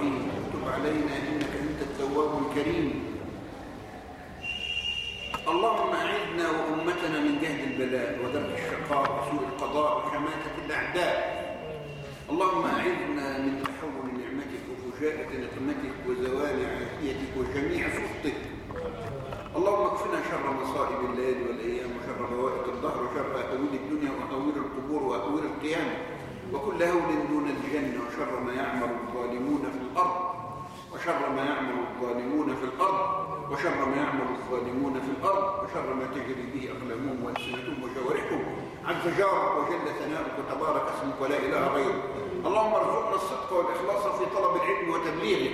الرحيم تب علينا إنك أنت التواب الكريم. اللهم أعذنا وأمتنا من جهد البلاء ودرك الشقاء وسوء القضاء وحماتة الأعداء. اللهم أعذنا من تحول نعمتك وفجاءة نقمتك وزوال عافيتك وجميع سخطك. اللهم اكفنا شر مصائب الليل والأيام وشر بوائق الظهر وشر أهوال الدنيا وأهوال القبور وأهوال القيامة. وكل هول دون الجنة وشر ما يعمل الظالمون في الأرض وشر ما يعمل الظالمون في الأرض وشر ما يعمل الظالمون في الأرض وشر ما تجري به أقلامهم وألسنتهم وجوارحهم. عز جارك وجل ثناؤك وتبارك اسمك ولا إله غيرك. اللهم ارزقنا الصدق والإخلاص في طلب العلم وتبليغه.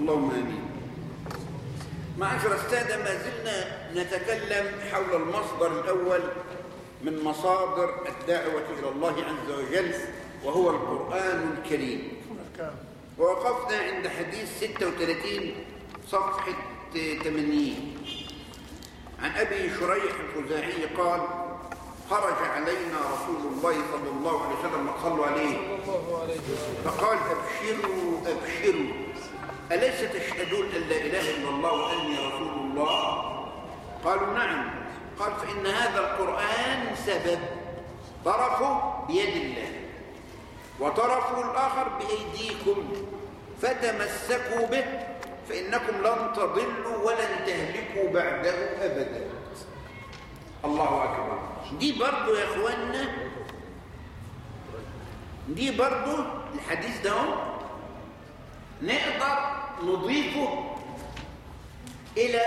اللهم آمين. معاشر السادة ما زلنا نتكلم حول المصدر الأول من مصادر الدعوة إلى الله عز وجل وهو القرآن الكريم. ووقفنا عند حديث 36 صفحة 80 عن أبي شريح الخزاعي قال خرج علينا رسول الله صلى الله عليه وسلم صلوا عليه. فقال أبشروا أبشروا. أليس تشهدون أن لا إله إلا الله وأني رسول الله؟ قالوا نعم. قال فإن هذا القرآن سبب. طرفه بيد الله. وطرفه الآخر بأيديكم. فتمسكوا به فإنكم لن تضلوا ولن تهلكوا بعده أبدا. الله أكبر. دي برضو يا أخوانا دي برضو الحديث ده نقدر نضيفه إلى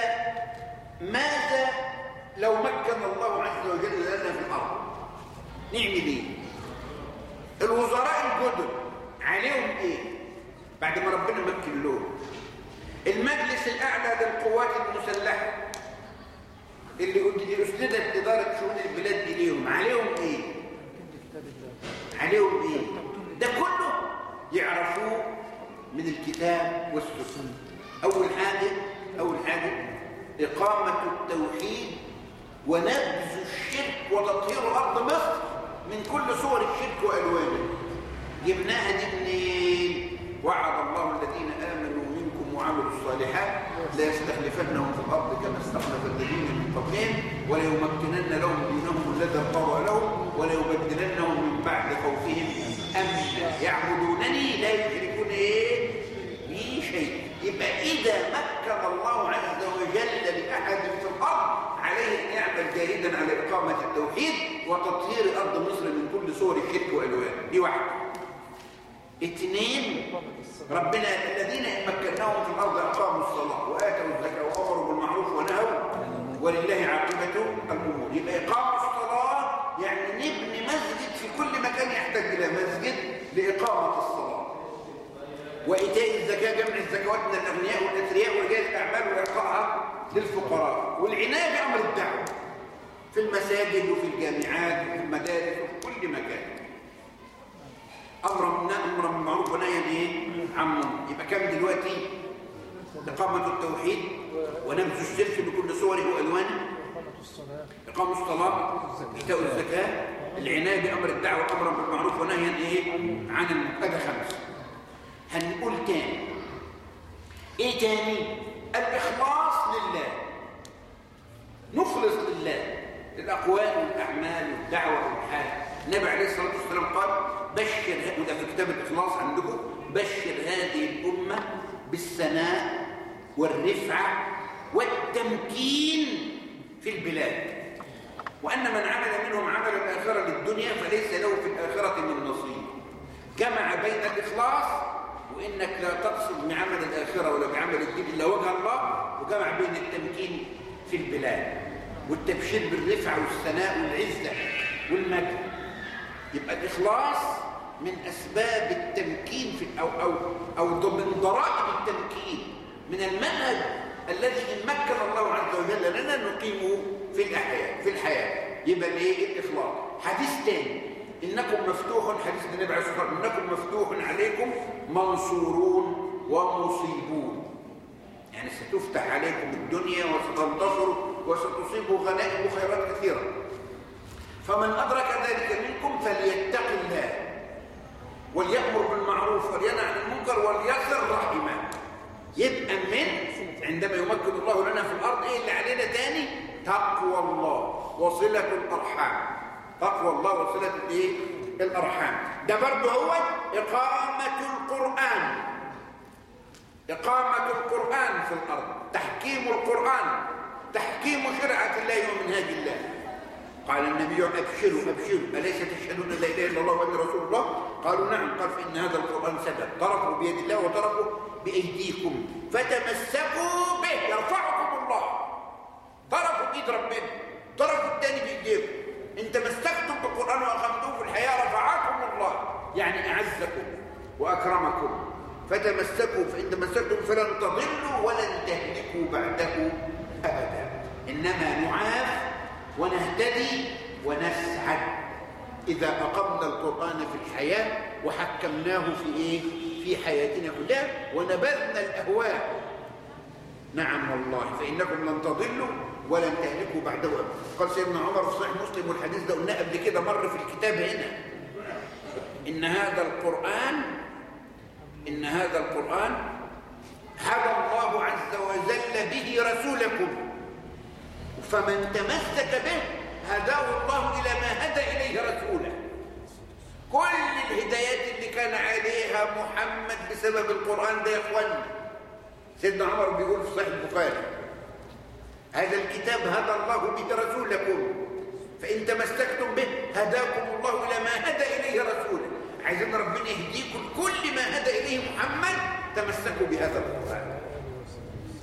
ماذا لو مكن الله عز وجل لنا في الأرض. نعمل إيه الوزراء الجدد عليهم إيه بعد ما ربنا مكن لهم. المجلس الأعلى للقوات المسلحة اللي أسندت إدارة شؤون البلاد إليهم عليهم إيه عليهم إيه ده كله يعرفوه من الكتاب والسنة. أول حاجة أول حاجة إقامة التوحيد ونبذ الشرك وتطهير أرض مصر من كل صور الشرك وألوانه. جبناها دي منين؟ وعد الله الذين آمنوا منكم وعملوا الصالحات لا يستخلفنهم في الأرض كما استخلف الذين من قبلهم وليمكنن لهم دينهم الذي ارتضى لهم وليبدلنهم من بعد خوفهم. أمنا يعبدونني لا يشركون إيه؟ بي شيء. يبقى إذا مكن الله عز وجل لأحد في الأرض عليه أن يعمل جاهدا على إقامة التوحيد وتطهير أرض مصر من كل صور الشرك وألوانه دي واحدة. اثنين ربنا الذين مكناهم في الأرض أقاموا الصلاة وآتوا الزكاة وأمروا بالمعروف ونهوا ولله عاقبة الأمور. يبقى إقامة الصلاة يعني نبني مسجد في كل مكان يحتاج إلى مسجد لإقامة الصلاة. وإيتاء الزكاة جمع الزكوات من الأغنياء والأثرياء ورجال الأعمال وإعطائها للفقراء. والعناية بأمر الدعوة في المساجد وفي الجامعات وفي المدارس وفي كل مكان. أمر أمر بالمعروف ونهي عن منكر. يبقى كام دلوقتي؟ إقامة التوحيد ونبذ الشرك بكل صوره وألوانه. إقامة الصلاة إيتاء الزكاة. العناية بأمر الدعوة أمرا بالمعروف ونهيا إيه؟ عن المبتدى خمس. هنقول تاني؟ إيه تاني؟ الإخلاص لله. نخلص لله. الأقوال والأعمال والدعوة والحال النبي عليه الصلاة والسلام قال بشر وده في كتاب الإخلاص عندكم. بشر هذه الأمة بالثناء والرفعة والتمكين في البلاد. وأن من عمل منهم عمل الآخرة للدنيا فليس له في الآخرة من نصيب. جمع بين الإخلاص وإنك لا تقصد بعمل الآخرة ولا بعمل الدين إلا وجه الله وجمع بين التمكين في البلاد والتبشير بالرفعة والثناء والعزة والمجد. يبقى الإخلاص من أسباب التمكين في أو أو أو من ضرائب التمكين من المنهج الذي إن مكن الله عز وجل لنا نقيمه في الحياة في الحياة. يبقى الايه الإخلاص. حديث تاني. إنكم مفتوح حديث النبي عليه الصلاة والسلام إنكم مفتوح عليكم منصورون ومصيبون. يعني ستفتح عليكم الدنيا وستنتصروا وستصيبوا غنائم وخيرات كثيرة. فمن أدرك ذلك منكم فليتق الله وليأمر بالمعروف ولينهى عن المنكر وليسر رحمه. يبقى من عندما يمكن الله لنا في الأرض إيه اللي علينا تاني تقوى الله وصلة الأرحام. تقوى الله وصلة الأرحام. ده برضه هو إقامة القرآن. إقامة القرآن في الأرض. تحكيم القرآن. تحكيم شرعة الله ومنهاج الله. قال النبي أبشروا أبشروا. أليس تشهدون لا إله إلا الله وأن رسول الله؟ قالوا نعم. قال فإن هذا القرآن سبب. طرفوا بيد الله وطرفوا بأيديكم. فتمسكوا به. يرفعكم الله. طرفوا بيد ربنا. طرفوا الثاني بإيديكم إن تمسكتم بالقرآن وأخذتوه في الحياة رفعكم الله يعني أعزكم وأكرمكم. فتمسكوا فإن تمسكتم فلن تضلوا ولن تهلكوا بعده أبدا. إنما نعاف ونهتدي ونسعد. إذا أقمنا القرآن في الحياة وحكمناه في إيه؟ في حياتنا كلها ونبذنا الأهواء. نعم والله فإنكم لن تضلوا ولن تهلكوا بعده قال سيدنا عمر في صحيح مسلم والحديث ده قلناه قبل كده مر في الكتاب هنا. إن هذا القرآن إن هذا القرآن هدى الله عز وجل به رسولكم. فمن تمسك به هداه الله إلى ما هدى إليه رسوله. كل الهدايات اللي كان عليها محمد بسبب القرآن ده يا إخوانا سيدنا عمر بيقول في صحيح البخاري هذا الكتاب هدى الله به رسولكم. فإن تمسكتم به هداكم الله إلى ما هدى إليه رسوله عايزين ربنا يهديكم كل ما هدى إليه محمد. تمسكوا بهذا القرآن.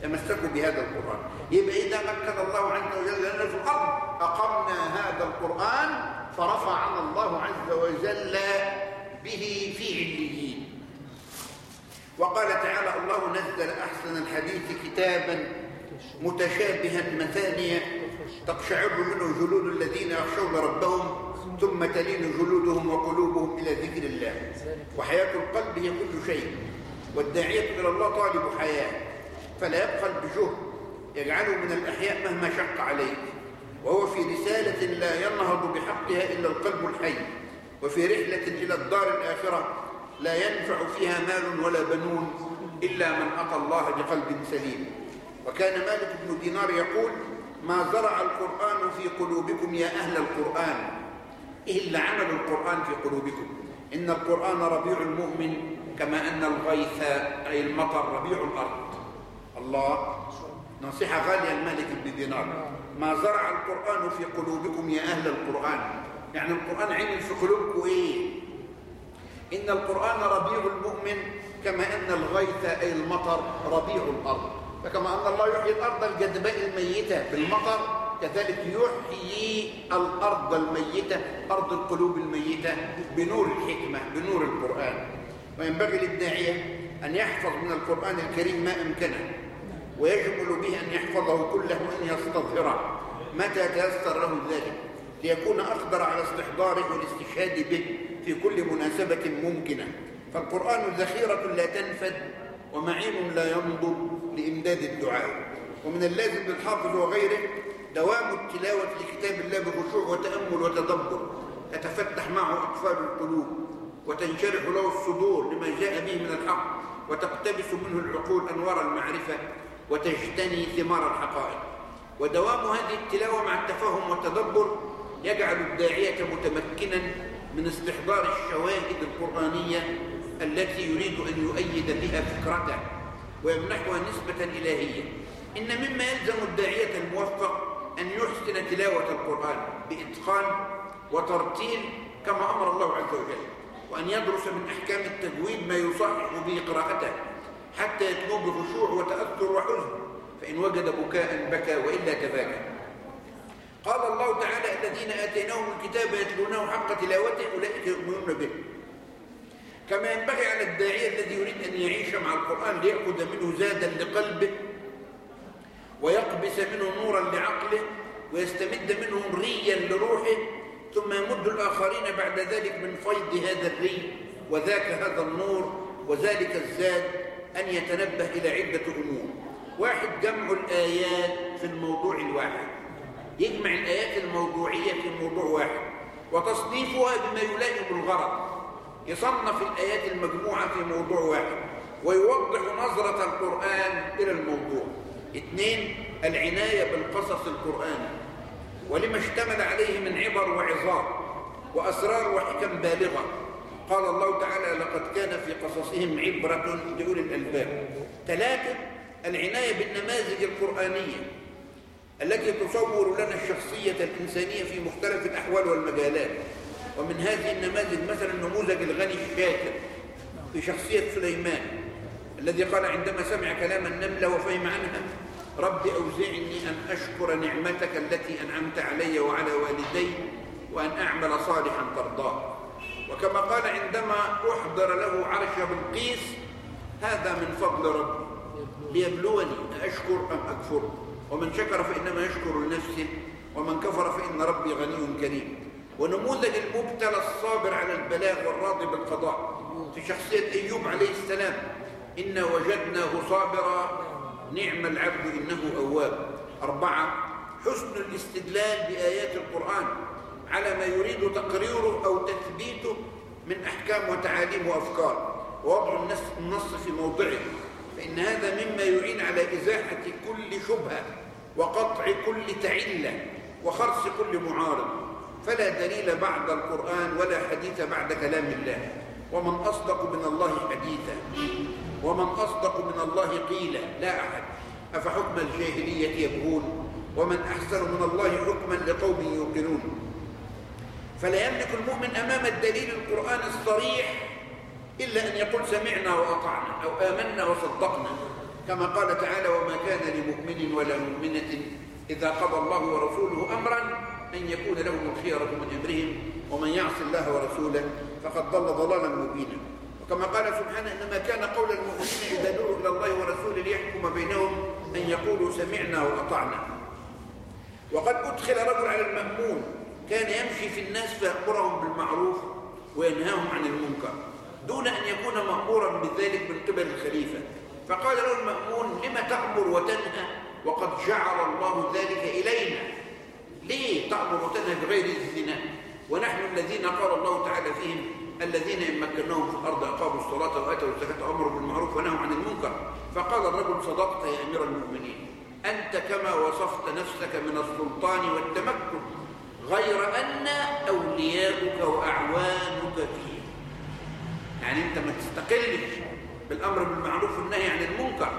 تمسكوا بهذا القرآن. يبقى إذا مكن الله عز وجل لنا في الأرض أقمنا هذا القرآن فرفعنا الله عز وجل به في عليين. وقال تعالى الله نزل أحسن الحديث كتابا متشابها مثانية تقشعر منه جلود الذين يخشون ربهم ثم تلين جلودهم وقلوبهم إلى ذكر الله. وحياة القلب هي كل شيء والداعية إلى الله طالب حياة. فلا يبخل بجهد يجعله من الأحياء مهما شق عليه وهو في رسالة لا ينهض بحقها إلا القلب الحي. وفي رحلة إلى الدار الآخرة لا ينفع فيها مال ولا بنون إلا من أتى الله بقلب سليم. وكان مالك بن دينار يقول ما زرع القرآن في قلوبكم يا أهل القرآن إلا عمل القرآن في قلوبكم. إن القرآن ربيع المؤمن كما أن الغيث أي المطر ربيع الأرض. الله. نصيحة غالية الملك بن دينار. ما زرع القرآن في قلوبكم يا أهل القرآن. يعني القرآن عمل في قلوبكم إيه؟ إن القرآن ربيع المؤمن كما أن الغيث أي المطر ربيع الأرض. فكما أن الله يحيي الأرض الجدباء الميتة بالمطر كذلك يحيي الأرض الميتة أرض القلوب الميتة بنور الحكمة بنور القرآن. وينبغي للداعية أن يحفظ من القرآن الكريم ما أمكنه ويجمل به أن يحفظه كله وأن يستظهره. متى تيسر له ذلك؟ ليكون أقدر على استحضاره والاستشهاد به في كل مناسبة ممكنة. فالقرآن ذخيرة لا تنفد ومعين لا ينضب. لإمداد الدعاء. ومن اللازم للحافظ وغيره دوام التلاوة لكتاب الله بخشوع وتأمل وتدبر تتفتح معه أقفال القلوب وتنشرح له الصدور لما جاء به من الحق وتقتبس منه العقول أنوار المعرفة وتجتني ثمار الحقائق. ودوام هذه التلاوة مع التفهم والتدبر يجعل الداعية متمكنا من استحضار الشواهد القرآنية التي يريد أن يؤيد بها فكرته. ويمنحها نسبة إلهية. إن مما يلزم الداعية الموفق أن يحسن تلاوة القرآن بإتقان وترتيل كما أمر الله عز وجل وأن يدرس من أحكام التجويد ما يصحح به قراءته حتى يتلو بخشوع وتأثر وحزن فإن وجد بكاء بكى وإلا تباكى قال الله تعالى الذين آتيناهم الكتاب يتلونه حق تلاوته أولئك يؤمنون به. كما ينبغي على الداعية الذي يريد أن القرآن ليأخذ منه زادا لقلبه ويقبس منه نورا لعقله ويستمد منه ريا لروحه ثم يمد الآخرين بعد ذلك من فيض هذا الري وذاك هذا النور وذلك الزاد أن يتنبه إلى عدة أمور. واحد جمع الآيات في الموضوع الواحد. يجمع الآيات الموضوعية في موضوع واحد وتصنيفها بما يلائم الغرض. يصنف الآيات المجموعة في موضوع واحد. ويوضح نظرة القرآن إلى الموضوع. اثنين العناية بالقصص القرآني ولما اشتمل عليه من عبر وعظات وأسرار وحكم بالغة. قال الله تعالى لقد كان في قصصهم عبرة لأولي الألباب. ثلاثة العناية بالنماذج القرآنية التي تصور لنا الشخصية الإنسانية في مختلف الأحوال والمجالات. ومن هذه النماذج مثلا نموذج الغني الشاكر في شخصية سليمان. الذي قال عندما سمع كلام النملة وفهم عنها. رب أوزعني أن أشكر نعمتك التي أنعمت علي وعلى والدي وأن أعمل صالحا ترضاه. وكما قال عندما أحضر له عرش بلقيس هذا من فضل ربي. ليبلوني أشكر أم أكفر؟ ومن شكر فإنما يشكر لنفسه ومن كفر فإن ربي غني كريم. ونموذج المبتلى الصابر على البلاء والراضي بالقضاء في شخصية أيوب عليه السلام. إنا وجدناه صابرا. نعم العبد إنه أواب. أربعة حسن الاستدلال بآيات القرآن على ما يريد تقريره أو تثبيته من أحكام وتعاليم وأفكار. ووضع النص في موضعه. فإن هذا مما يعين على إزاحة كل شبهة وقطع كل تعلة وخرس كل معارض. فلا دليل بعد القرآن ولا حديث بعد كلام الله. ومن أصدق من الله حديثا. ومن أصدق من الله قيلا لا أحد. أفحكم الجاهلية يبغون؟ ومن أحسن من الله حكما لقوم يوقنون. فلا يملك المؤمن أمام الدليل القرآن الصريح إلا أن يقول سمعنا وأطعنا أو آمنا وصدقنا كما قال تعالى وما كان لمؤمن ولا مؤمنة إذا قضى الله ورسوله أمرا أن يكون لهم الخيرة من أمرهم ومن يعص الله ورسوله فقد ضل ضلالا مبينا. وكما قال سبحانه إنما كان قول المؤمنين إذا دعوا إلى الله ورسوله ليحكم بينهم أن يقولوا سمعنا وأطعنا. وقد أدخل رجل على المأمون كان يمشي في الناس فيأمرهم بالمعروف وينهاهم عن المنكر دون أن يكون مأمورا بذلك من قبل الخليفة. فقال له المأمون لم تأمر وتنهى؟ وقد جعل الله ذلك إلينا. ليه تأمر وتنهى بغير الزنا ونحن الذين قال الله تعالى فيهم الذين إن مكناهم في الأرض أقاموا الصلاة وآتوا الزكاة أمروا بالمعروف ونهوا عن المنكر. فقال الرجل صدقت يا أمير المؤمنين. أنت كما وصفت نفسك من السلطان والتمكن غير أن أولياؤك وأعوانك فيه يعني أنت ما تستقلش بالأمر بالمعروف والنهي عن المنكر.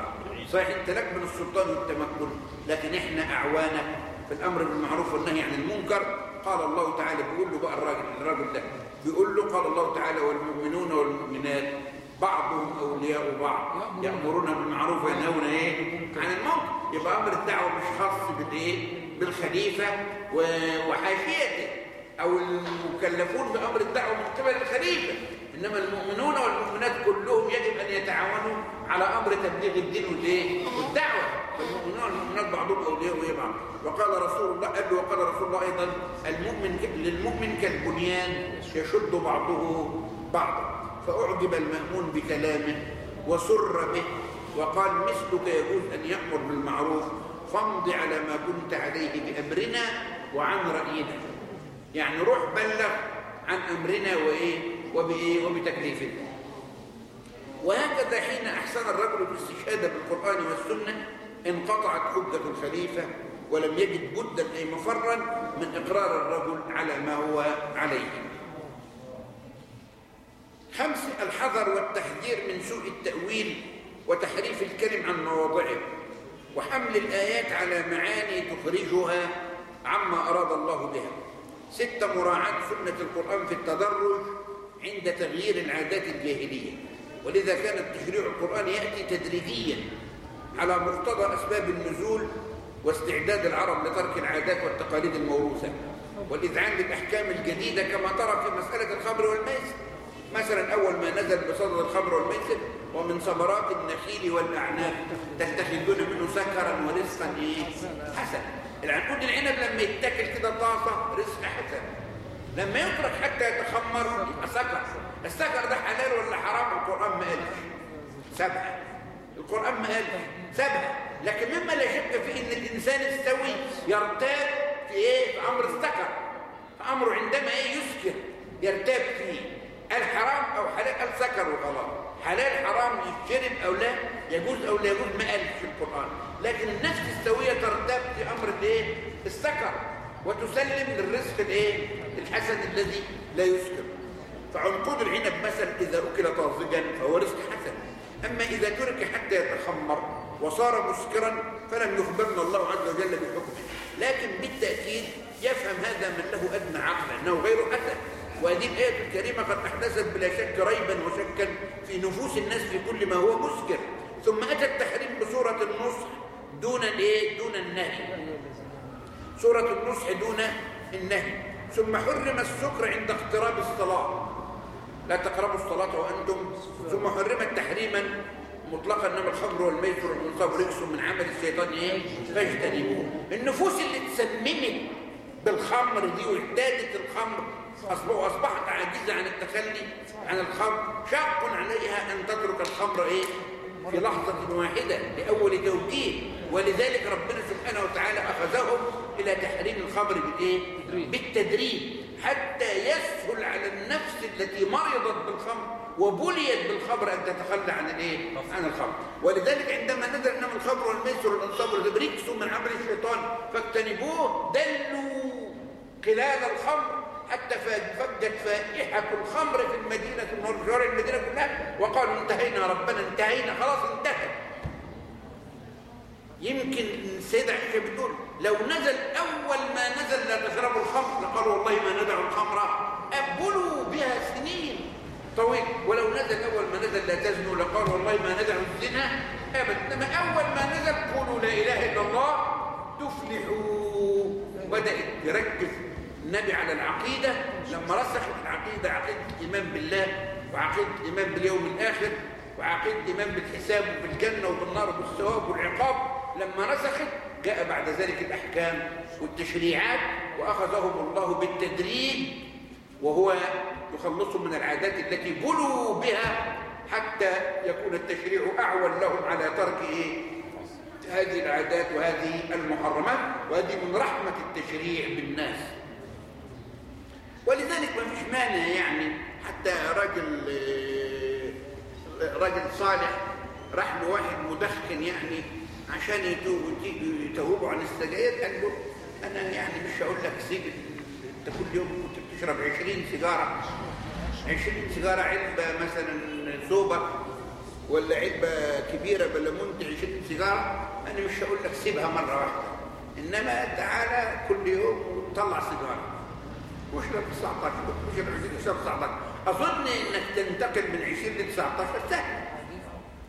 صحيح أنت لك من السلطان والتمكن لكن إحنا أعوانك في الأمر بالمعروف والنهي عن المنكر. قال الله تعالى بيقول له بقى الراجل الراجل ده بيقول له قال الله تعالى والمؤمنون والمؤمنات بعضهم أولياء بعض. يأمرون بالمعروف وينهون إيه؟ عن المنكر. يبقى أمر الدعوة مش خاص بالإيه بالخليفة وحاشيته. أو المكلفون بأمر الدعوة من قبل الخليفة. إنما المؤمنون والمؤمنات كلهم يجب أن يتعاونوا على أمر تبليغ الدين والدعوة. فالمؤمنون والمؤمنات بعضهم أولياء بعض. وقال رسول الله قال وقال رسول الله أيضا المؤمن للمؤمن كالبنيان يشد بعضه بعضا. فأعجب المأمون بكلامه وسر به وقال مثلك يجوز أن يأمر بالمعروف فامض على ما كنت عليه بأمرنا وعن رأينا. يعني روح بلغ عن أمرنا وإيه؟ وبإيه؟ وبتكليفنا وهكذا حين أحسن الرجل بالاستشهاد بالقرآن والسنة انقطعت حجة الخليفة ولم يجد بدا أي مفرا من إقرار الرجل على ما هو عليه. خمس الحذر والتحذير من سوء التأويل وتحريف الكلم عن مواضعه وحمل الآيات على معاني تخرجها عما أراد الله بها. ستة مراعاة سنة القرآن في التدرج عند تغيير العادات الجاهلية. ولذا كان التشريع القرآن يأتي تدريجيا على مقتضى أسباب النزول واستعداد العرب لترك العادات والتقاليد الموروثة. والإذعان للأحكام الجديدة كما ترى في مسألة الخمر والميسر. مثلا أول ما نزل بصدد الخمر والميسر ومن ثمرات النخيل والأعناب تتخذون منه سكرا ورزقا. إيه؟ حسن. العنقود العنب لما يتاكل كده طاسة لما يترك حتى يتخمر يبقى سكر السكر ده حلال ولا حرام؟ القرآن ما قالش. سبعة القرآن ما قالش. سبعة لكن مما لا شك فيه إن الإنسان السوي يرتاب في إيه؟ في أمر السكر فامره عندما إيه؟ يسكر يرتاب فيه. الحرام أو حلال؟ السكر وخلاص حلال حرام يشرب أو لا؟ يجوز أو لا يجوز؟ ما قالش في القرآن. لكن النفس السوية ترتب في أمر الإيه؟ السكر وتسلم للرزق الايه؟ الحسن الذي لا يسكر فعنقود العنب مثلا إذا أكل طازجا فهو رزق حسن. أما إذا ترك حتى يتخمر وصار مسكرا فلم يخبرنا الله عز وجل بحكمه. لكن بالتأكيد يفهم هذا من له أدنى عقل أنه غير حسن. وهذه الآية الكريمة قد أحدثت بلا شك ريبا وشكا في نفوس الناس في كل ما هو مسكر. ثم أتى التحريم بصورة النصح دون الإيه؟ دون النهي سورة النصح دون النهي. ثم حرم السكر عند اقتراب الصلاة. لا تقربوا الصلاة وأنتم. ثم حرمت تحريما مطلقا إنما الخمر والميسر والانصاب رجس من عمل الشيطان إيه؟ فاجتنبوه. النفوس اللي اتسممت بالخمر دي واعتادت الخمر أصبحت عاجزة عن التخلي عن الخمر. شاق عليها أن تترك الخمر إيه؟ في لحظة واحدة لأول توجيه. ولذلك ربنا سبحانه إلى تحريم الخمر بالإيه؟ بالتدريب. حتى يسهل على النفس التي مرضت بالخمر وبليت بالخمر أن تتخلى عن الإيه؟ عن الخمر. ولذلك عندما نزل إنما الخمر والميسر والأنصاب والرجس من عمل الشيطان فاجتنبوه دلوا خلال الخمر. حتى فجت فائحة الخمر في المدينة ونرجار المدينة كلها وقالوا انتهينا ربنا انتهينا خلاص انتهى. يمكن سيدة عائشة بتقول لو نزل أول ما نزل لا تشربوا الخمر لقالوا والله ما ندعوا الخمر. أبلوا بها سنين طويل. ولو نزل أول ما نزل لا تزنوا لقالوا والله ما ندعوا الزنا أبدا. إنما أول ما نزل قولوا لا إله إلا الله تفلحوا. بدأت تركز النبي على العقيدة. لما رسخت العقيدة عقيدة الإيمان بالله وعقيدة الإيمان باليوم الآخر وعقيدة الإيمان بالحساب وبالجنة وبالنار وبالثواب والعقاب لما رسخت جاء بعد ذلك الأحكام والتشريعات وأخذهم الله بالتدريج وهو يخلصهم من العادات التي بلوا بها حتى يكون التشريع أعول لهم على ترك؟ هذه العادات وهذه المحرمات وهذه من رحمة التشريع بالناس ولذلك ما فيش مانع يعني حتى راجل راجل صالح راح له واحد مدخن يعني عشان يتوبوا عن السجاير قال له أنا يعني مش هقول لك سيب أنت كل يوم كنت بتشرب 20 سيجارة. 20 سيجارة علبة مثلا سوبه ولا علبة كبيرة بلمونت 20 سيجارة أنا مش هقول لك سيبها مرة واحدة. إنما تعالى كل يوم طلع سيجارة. واشرب 19 واشرب 20 واشرب 19 أظن إنك تنتقل من 20 ل 19 سهل.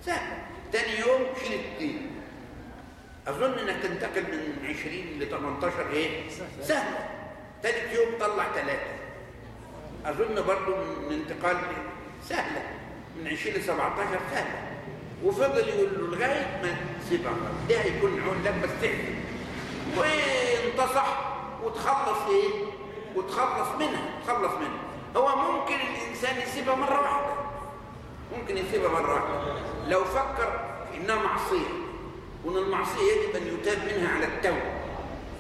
سهل ثاني يوم شيل اثنين أظن إنك تنتقل من 20 ل 18 إيه؟ سهل ثالث يوم طلع ثلاثة أظن برضو من انتقال سهلة. من 20 ل 17 سهلة. وفضل يقول له لغاية ما تسيبها ده هيكون عون لك بس وانتصح وتخلص إيه؟ وتخلص منها. تخلص منها. هو ممكن الإنسان يسيبها مرة واحدة. ممكن يسيبها مرة واحدة لو فكر إنها معصية وإن المعصية يجب أن يتاب منها على التوبة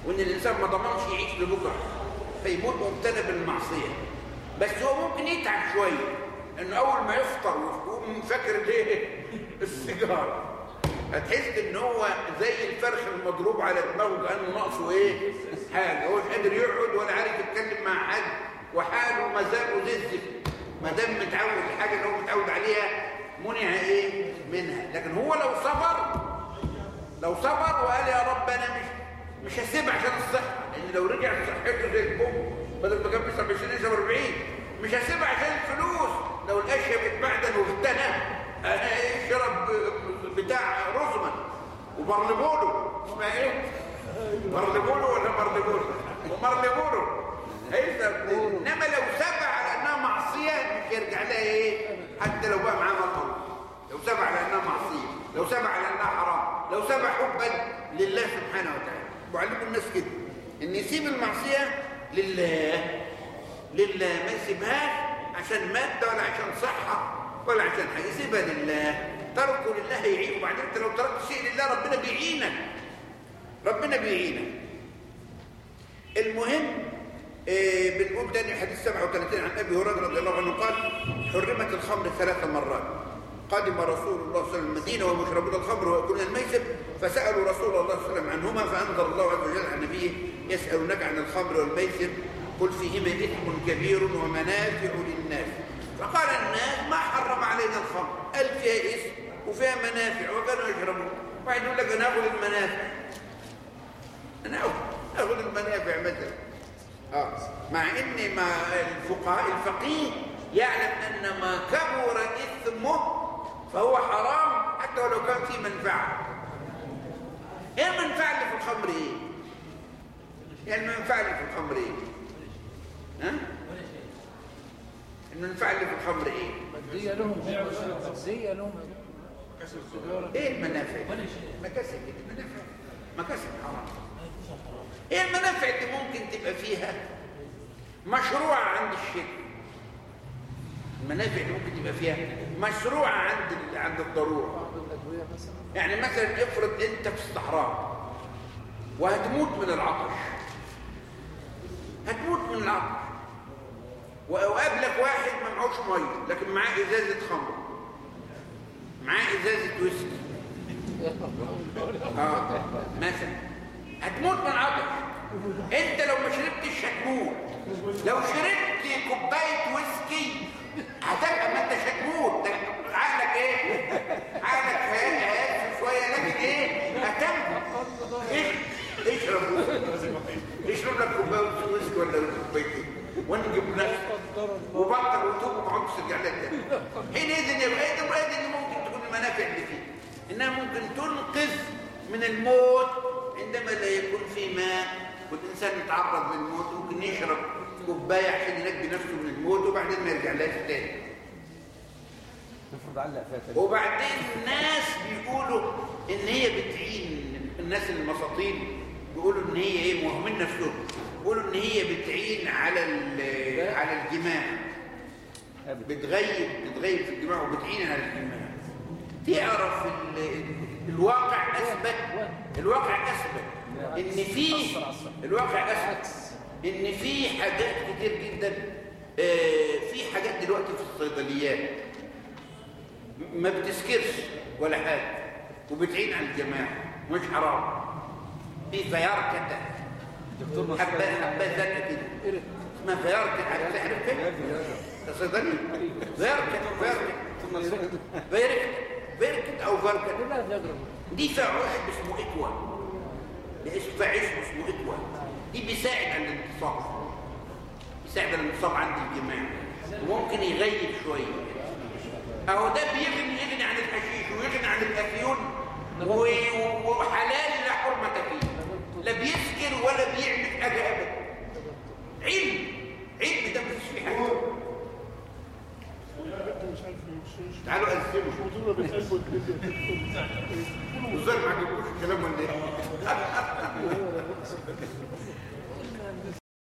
وإن الإنسان ما ضمنش يعيش لبكرة فيموت مبتلى بالمعصية. بس هو ممكن يتعب شوية إنه أول ما يفطر ويقوم فاكر ليه؟ السيجارة. هتحس إن هو زي الفرخ المضروب على دماغه كأنه ناقصه إيه؟ حاجة. هو مش قادر يقعد ولا عارف يتكلم مع حد وحاله مزاجه زي الزفت. ما دام متعود الحاجة اللي هو متعود عليها منع إيه؟ منها. لكن هو لو صبر لو صبر وقال يا رب أنا مش مش هسيبها عشان الصحة. لأن لو رجع صحته زي البوم بدل ما كان بيشرب 20 يشرب 40 مش هسيبها عشان الفلوس. لو الأشياء بتبعدل واغتنى يشرب بتاع روزمان. وبرلبولو اسمها إيه؟ برلبولو ولا برلبولو ومرلبولو إنما لو يرجع لها إيه؟ حتى لو بقى معاه مطر. لو سبع على انها معصية لو سبع على انها حرام لو سبع حبا لله سبحانه وتعالى. وعلموا الناس كده. إن يسيب المعصية لله. لله ما يسيبهاش عشان مادة ولا عشان صحة ولا عشان حاجة. يسيبها لله. تركه لله يعين وبعدين أنت لو تركت شيء لله ربنا بيعينك. ربنا بيعينك. المهم إيه بنقول تاني حديث 37 عن أبي هريرة رضي الله عنه قال حرمت الخمر ثلاث مرات. قدم رسول الله صلى الله عليه وسلم المدينة وهم يشربون الخمر ويأكلون الميسر فسألوا رسول الله صلى الله عليه وسلم عنهما فأنزل الله عز وجل عن نبيه يسألونك عن الخمر والميسر قل فيهما إثم كبير ومنافع للناس. فقال الناس ما حرم علينا الخمر قال فيها وفيها منافع وكانوا يشربون. واحد يقول لك أنا أخذ المنافع. أنا أخذ المنافع مثلا. آه. مع إن ما الفقهاء الفقيه يعلم أن ما كبر إثمه فهو حرام حتى ولو كان فيه منفعة. إيه المنفعة اللي في الخمر إيه؟ يعني المنفعة اللي في الخمر إيه؟ ها؟ المنفعة اللي في الخمر إيه؟ مادية لهم. مادية لهم. إيه المنافع؟ مكاسب المنافع مكاسب حرام. إيه المنافع اللي ممكن تبقى فيها؟ مشروعة عند الشرك. المنافع اللي ممكن تبقى فيها؟ مشروعة عند عند مثلا يعني مثلا افرض أنت في الصحراء وهتموت من العطش. هتموت من العطش. وقابلك واحد ما معهوش مية لكن معاه إزازة خمر. معاه إزازة ويسكي. آه مثلا. هتموت من العطش انت لو ما شربتش هتموت. لو شربت كوباية ويسكي هتبقى ما انتش هتموت. ده عقلك إيه؟ عقلك هيهز شوية. لكن إيه؟ هتموت إيه؟ اشرب. اشرب لك كوباية ويسكي ولا كوبايتين. وانجب نفسك وبطل وتوب وما عدتش ترجع لك تاني حينئذ يبقى إيه ممكن تكون المنافع اللي فيه. إنها ممكن تنقذ من الموت عندما لا يكون في ماء والإنسان يتعرض للموت ممكن يشرب كوباية عشان ينجي نفسه من الموت وبعدين ما يرجعلهاش تاني؟ وبعدين الناس بيقولوا إن هي بتعين الناس المساطين بيقولوا إن هي إيه موهمين نفسهم. بيقولوا إن هي بتعين على على الجماع. بتغيب بتغيب في الجماع وبتعين على الجماع. تعرف ال- الواقع أثبت الواقع أثبت إن في الواقع أثبت إن في حاجات كتير جدا آه، في حاجات دلوقتي في الصيدليات ما بتسكرش ولا حاجة وبتعين على الجماعة مش حرام. في خيار كده. دكتور حبة ذات كده. اسمها خيار كده عارف تعرف كده؟ ده صيدلي. خيار كده خيار كده. فيركت فيركت أو بيجرب دي فيها عشب اسمه اكوى ده اسمه فيها عشب اسمه اكوى دي بيساعد على الانتصاب بيساعد على الانتصاب عند الجماع وممكن يغيب شوية. أهو ده بيغني يغني عن الحشيش ويغني عن الافيون وحلال لا حرمة فيه. لا بيسكر ولا بيعمل حاجة ابدا. علم. علم ده مفيش فيه حاجة. تعالوا قسموا وزي ما عجبكوش الكلام ولا إيه؟